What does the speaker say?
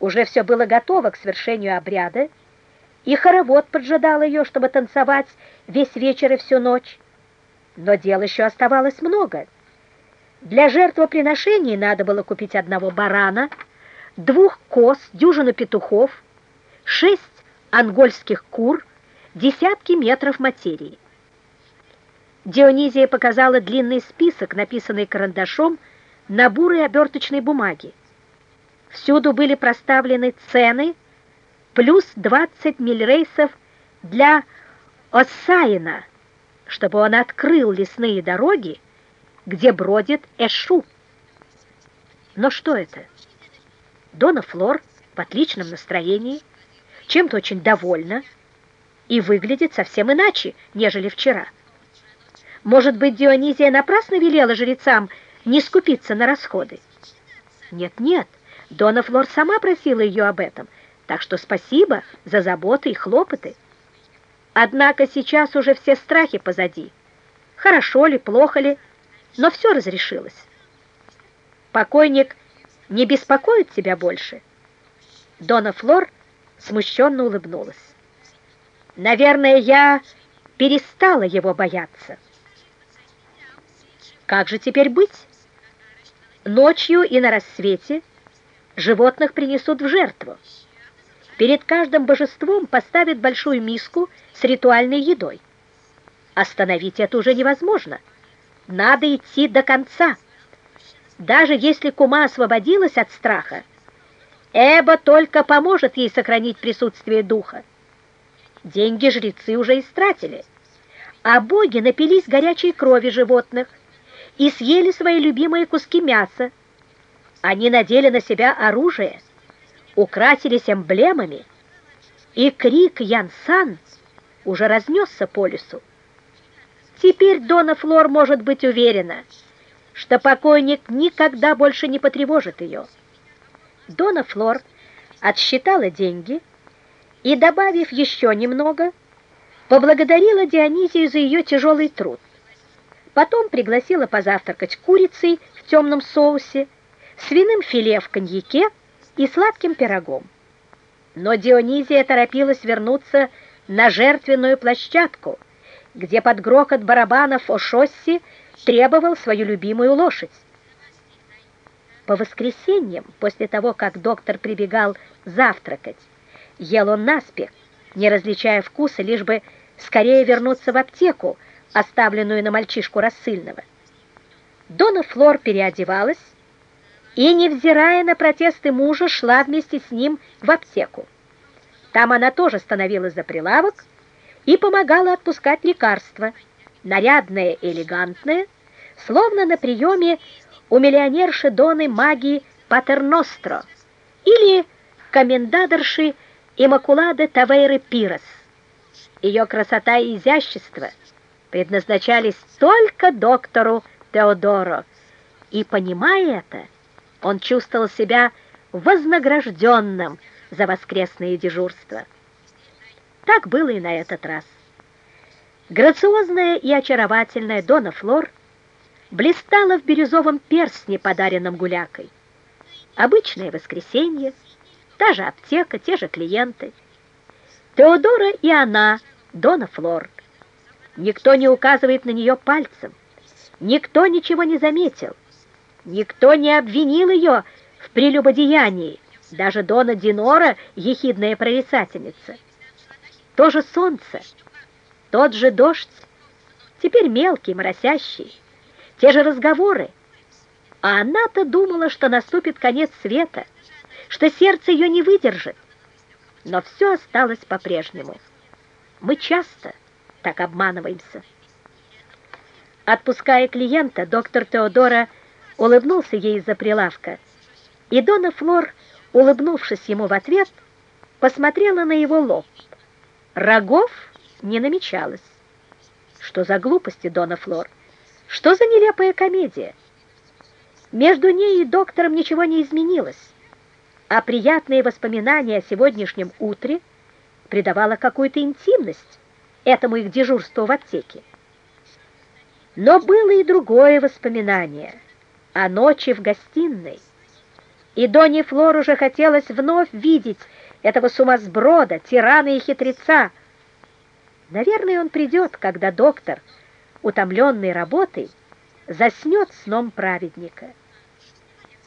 Уже все было готово к свершению обряда, и хоровод поджидал ее, чтобы танцевать весь вечер и всю ночь. Но дел еще оставалось много. Для жертвоприношений надо было купить одного барана, двух коз, дюжину петухов, шесть ангольских кур, десятки метров материи. Дионизия показала длинный список, написанный карандашом на бурой оберточной бумаге. Всюду были проставлены цены плюс 20 мильрейсов для Осаина, чтобы он открыл лесные дороги, где бродит Эшу. Но что это? Дона Флор в отличном настроении, чем-то очень довольна и выглядит совсем иначе, нежели вчера. Может быть, Дионизия напрасно велела жрецам не скупиться на расходы? Нет-нет, Дона Флор сама просила ее об этом, так что спасибо за заботы и хлопоты. Однако сейчас уже все страхи позади. Хорошо ли, плохо ли, но все разрешилось. Покойник не беспокоит тебя больше? Дона Флор смущенно улыбнулась. Наверное, я перестала его бояться. Как же теперь быть? Ночью и на рассвете животных принесут в жертву. Перед каждым божеством поставят большую миску с ритуальной едой. Остановить это уже невозможно. Надо идти до конца. Даже если кума освободилась от страха, Эба только поможет ей сохранить присутствие духа. Деньги жрецы уже истратили, а боги напились горячей крови животных, и съели свои любимые куски мяса. Они надели на себя оружие, украсились эмблемами, и крик Янсан уже разнесся по лесу. Теперь Дона Флор может быть уверена, что покойник никогда больше не потревожит ее. Дона Флор отсчитала деньги и, добавив еще немного, поблагодарила Дионизию за ее тяжелый труд. Потом пригласила позавтракать курицей в темном соусе, свиным филе в коньяке и сладким пирогом. Но Дионизия торопилась вернуться на жертвенную площадку, где под грохот барабанов о шоссе требовал свою любимую лошадь. По воскресеньям, после того, как доктор прибегал завтракать, ел он наспех, не различая вкуса, лишь бы скорее вернуться в аптеку, оставленную на мальчишку рассыльного. Дона Флор переодевалась и, невзирая на протесты мужа, шла вместе с ним в аптеку. Там она тоже становилась за прилавок и помогала отпускать лекарства, нарядная и элегантная, словно на приеме у миллионерши Доны магии Патерностро или комендадорши Имакулады Тавейры Пирос. Ее красота и изящество – предназначались только доктору Теодоро, и, понимая это, он чувствовал себя вознагражденным за воскресное дежурство. Так было и на этот раз. Грациозная и очаровательная Дона Флор блистала в бирюзовом перстне, подаренном гулякой. Обычное воскресенье, та же аптека, те же клиенты. Теодора и она, Дона Флор, Никто не указывает на нее пальцем. Никто ничего не заметил. Никто не обвинил ее в прелюбодеянии. Даже Дона Динора, ехидная прорицательница. То же солнце, тот же дождь, теперь мелкий, моросящий, те же разговоры. А она-то думала, что наступит конец света, что сердце ее не выдержит. Но все осталось по-прежнему. Мы часто так обманываемся. Отпуская клиента, доктор Теодора улыбнулся ей из-за прилавка, и Дона Флор, улыбнувшись ему в ответ, посмотрела на его лоб. Рогов не намечалось. Что за глупости, Дона Флор? Что за нелепая комедия? Между ней и доктором ничего не изменилось, а приятные воспоминания о сегодняшнем утре придавало какую-то интимность этому их дежурству в аптеке. Но было и другое воспоминание о ночи в гостиной. И Донни Флор уже хотелось вновь видеть этого сумасброда, тирана и хитреца. Наверное, он придет, когда доктор, утомленный работой, заснет сном праведника.